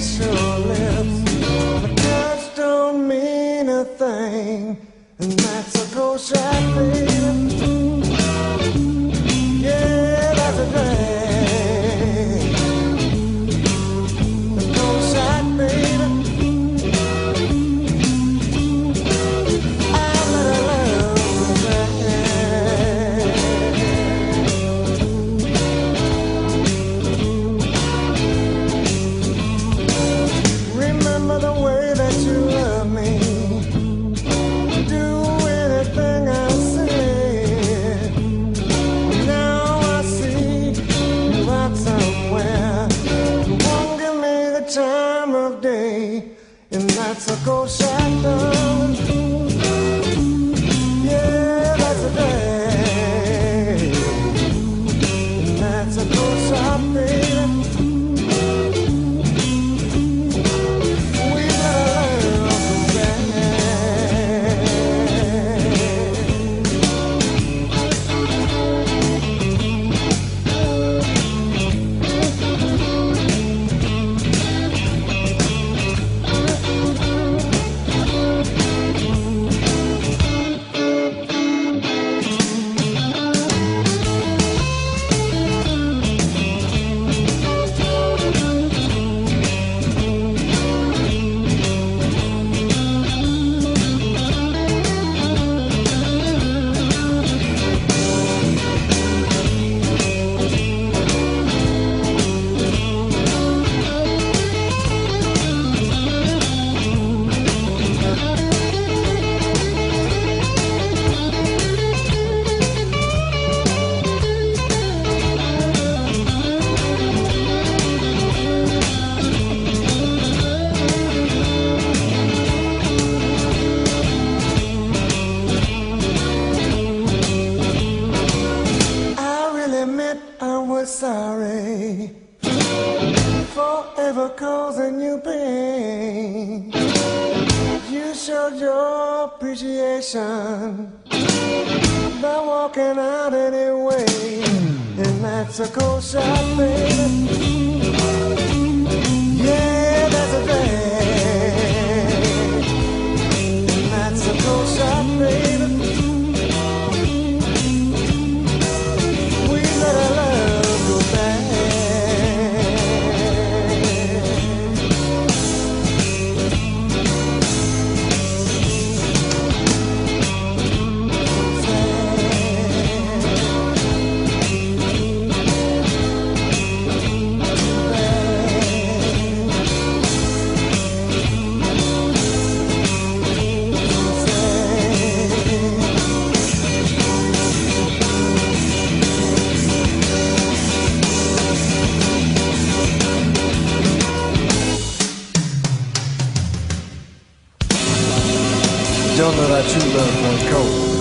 kiss your lips. But touch don't mean a thing, and that's a cold shot thing. and that's a cold shadow. ever causing you pain. You showed your appreciation by walking out anyway, and that's a cold shot, baby. don't know that you love my coat.